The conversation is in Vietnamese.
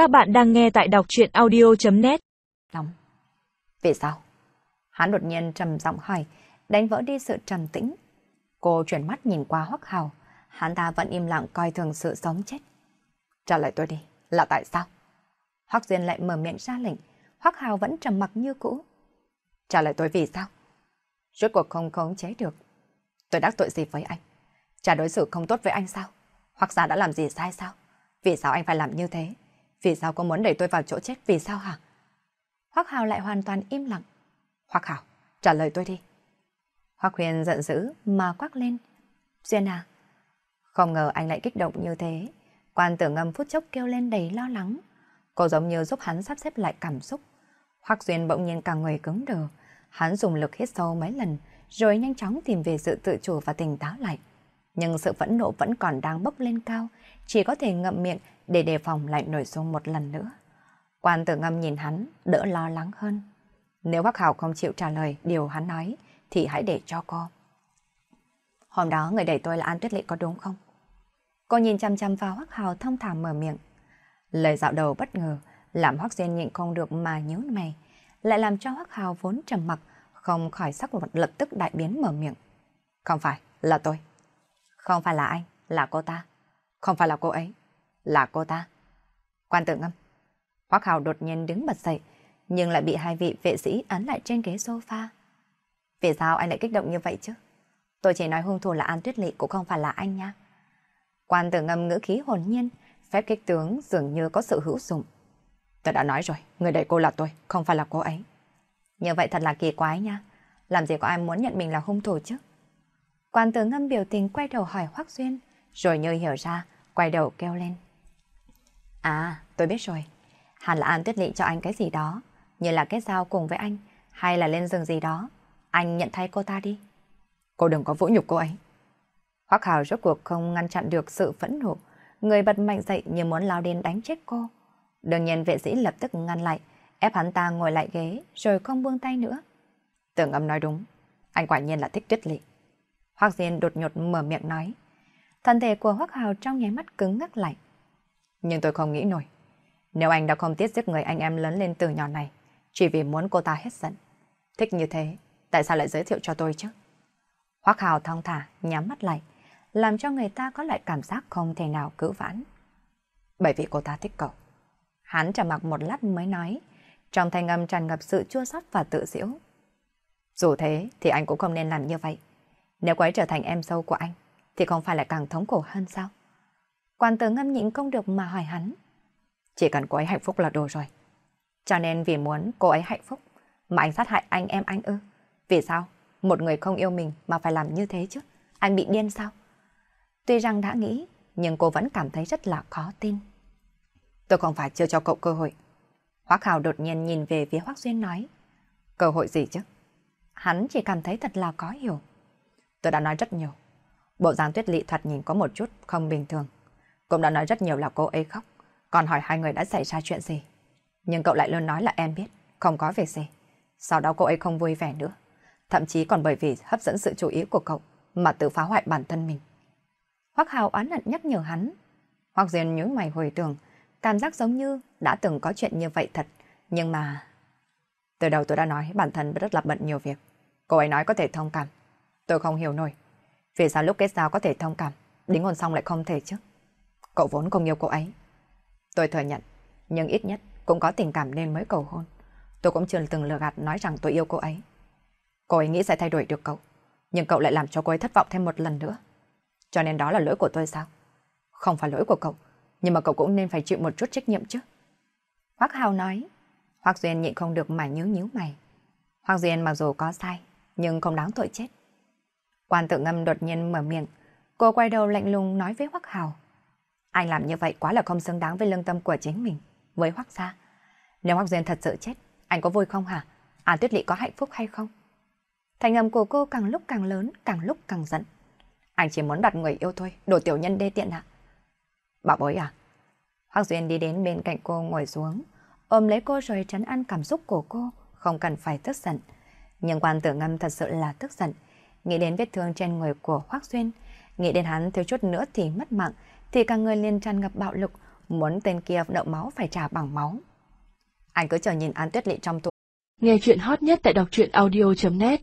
Các bạn đang nghe tại đọc chuyện audio.net Lòng. Vì sao? Hắn đột nhiên trầm giọng hỏi, đánh vỡ đi sự trầm tĩnh. Cô chuyển mắt nhìn qua Hoắc Hào, hắn ta vẫn im lặng coi thường sự sống chết. Trả lời tôi đi, là tại sao? Hoắc Duyên lại mở miệng ra lệnh, Hoắc Hào vẫn trầm mặc như cũ. Trả lời tôi vì sao? Rốt cuộc không khống chế được. Tôi đắc tội gì với anh? Trả đối xử không tốt với anh sao? Hoặc giả đã làm gì sai sao? Vì sao anh phải làm như thế? Vì sao cô muốn đẩy tôi vào chỗ chết? Vì sao hả? Hoắc Hào lại hoàn toàn im lặng. Hoắc Hào, trả lời tôi đi. Hoắc Huyền giận dữ mà quắc lên. Duyên à? Không ngờ anh lại kích động như thế. Quan tử ngâm phút chốc kêu lên đầy lo lắng. Cô giống như giúp hắn sắp xếp lại cảm xúc. Hoắc Duyên bỗng nhiên càng người cứng đờ. Hắn dùng lực hít sâu mấy lần, rồi nhanh chóng tìm về sự tự chủ và tỉnh táo lại. Nhưng sự phẫn nộ vẫn còn đang bốc lên cao, chỉ có thể ngậm miệng để đề phòng lại nổi sung một lần nữa. Quan tử ngâm nhìn hắn, đỡ lo lắng hơn. Nếu bác Hảo không chịu trả lời điều hắn nói, thì hãy để cho cô. Hôm đó người đẩy tôi là An Tuyết Lệ có đúng không? Cô nhìn chăm chăm vào Hoắc Hào thông thả mở miệng. Lời dạo đầu bất ngờ, làm Hoắc Duyên nhịn không được mà nhíu mày, lại làm cho Hoắc Hào vốn trầm mặc, không khỏi sắc mặt lập tức đại biến mở miệng. Không phải, là tôi. Không phải là anh, là cô ta. Không phải là cô ấy, là cô ta. Quan tự ngâm. Hoác Hào đột nhiên đứng bật dậy, nhưng lại bị hai vị vệ sĩ ấn lại trên ghế sofa. Vì sao anh lại kích động như vậy chứ? Tôi chỉ nói hung thủ là An Tuyết Lị cũng không phải là anh nha. Quan tử ngâm ngữ khí hồn nhiên, phép kích tướng dường như có sự hữu dụng. Tôi đã nói rồi, người đẩy cô là tôi, không phải là cô ấy. Như vậy thật là kỳ quái nha. Làm gì có ai muốn nhận mình là hung thủ chứ? Quan tử ngâm biểu tình quay đầu hỏi Hoắc Duyên, rồi như hiểu ra, quay đầu kêu lên. À, tôi biết rồi. Hẳn là An Tuyết Lị cho anh cái gì đó, như là kết giao cùng với anh, hay là lên giường gì đó. Anh nhận thay cô ta đi. Cô đừng có vũ nhục cô ấy. Hoắc Hào rốt cuộc không ngăn chặn được sự phẫn nộ, người bật mạnh dậy như muốn lao đến đánh chết cô. Đương nhiên vệ sĩ lập tức ngăn lại, ép hắn ta ngồi lại ghế rồi không buông tay nữa. Tưởng âm nói đúng, anh quả nhiên là thích Tuyết Lị. Hoắc Diên đột nhột mở miệng nói. Thân thể của Hoắc Hào trong nháy mắt cứng ngắc lại. Nhưng tôi không nghĩ nổi. Nếu anh đã không tiết giết người anh em lớn lên từ nhỏ này, chỉ vì muốn cô ta hết giận. Thích như thế, tại sao lại giới thiệu cho tôi chứ? Hoắc Hào thong thả, nhắm mắt lại, làm cho người ta có lại cảm giác không thể nào cứu vãn. Bởi vì cô ta thích cậu. Hắn trầm mặc một lát mới nói, trong thanh âm tràn ngập sự chua xót và tự giễu. Dù thế thì anh cũng không nên làm như vậy. Nếu cô ấy trở thành em dâu của anh, thì không phải lại càng thống khổ hơn sao? Quan tử ngâm nhịn không được mà hỏi hắn. Chỉ cần cô ấy hạnh phúc là đủ rồi. Cho nên vì muốn cô ấy hạnh phúc, mà anh sát hại anh em anh ư. Vì sao? Một người không yêu mình mà phải làm như thế chứ? Anh bị điên sao? Tuy rằng đã nghĩ, nhưng cô vẫn cảm thấy rất là khó tin. Tôi không phải chưa cho cậu cơ hội. Hoác Hào đột nhiên nhìn về phía Hoác Duyên nói. Cơ hội gì chứ? Hắn chỉ cảm thấy thật là có hiểu. Tôi đã nói rất nhiều. Bộ dáng tuyết lị thoạt nhìn có một chút không bình thường. Cũng đã nói rất nhiều là cô ấy khóc. Còn hỏi hai người đã xảy ra chuyện gì. Nhưng cậu lại luôn nói là em biết, không có việc gì. Sau đó cô ấy không vui vẻ nữa. Thậm chí còn bởi vì hấp dẫn sự chú ý của cậu mà tự phá hoại bản thân mình. Hoắc Hào oán hận nhắc nhở hắn. Hoắc Diên nhớ mày hồi tưởng, cảm giác giống như đã từng có chuyện như vậy thật. Nhưng mà... Từ đầu tôi đã nói bản thân rất là bận nhiều việc. Cô ấy nói có thể thông cảm. Tôi không hiểu nổi. Vì sao lúc kết giao có thể thông cảm, đính hôn xong lại không thể chứ? Cậu vốn không yêu cô ấy. Tôi thừa nhận, nhưng ít nhất cũng có tình cảm nên mới cầu hôn. Tôi cũng chưa từng lừa gạt nói rằng tôi yêu cô ấy. Cô ấy nghĩ sẽ thay đổi được cậu, nhưng cậu lại làm cho cô ấy thất vọng thêm một lần nữa. Cho nên đó là lỗi của tôi sao? Không phải lỗi của cậu, nhưng mà cậu cũng nên phải chịu một chút trách nhiệm chứ. Hoác Hào nói, Hoác Duyên nhịn không được mà nhíu nhíu mày. Hoác Duyên mặc dù có sai, nhưng không đáng tội chết. Quan tự ngâm đột nhiên mở miệng, cô quay đầu lạnh lùng nói với Hoắc Hào. Anh làm như vậy quá là không xứng đáng với lương tâm của chính mình, với Hoắc gia. Nếu Hoắc Duyên thật sự chết, anh có vui không hả? An Tuyết Lị có hạnh phúc hay không? Thành âm của cô càng lúc càng lớn, càng lúc càng giận. Anh chỉ muốn đặt người yêu thôi, đồ tiểu nhân đê tiện ạ. Bảo bối à? Hoắc Duyên đi đến bên cạnh cô ngồi xuống, ôm lấy cô rồi trấn an cảm xúc của cô, không cần phải tức giận. Nhưng quan tử ngâm thật sự là tức giận, nghĩ đến vết thương trên người của Hoác xuyên nghĩ đến hắn thiếu chút nữa thì mất mạng, thì cả người liền tràn ngập bạo lực, muốn tên kia nợ máu phải trả bằng máu. Anh cứ chờ nhìn An Tuyết Lị trong tù. Nghe chuyện hot nhất tại đọc truyện audio.net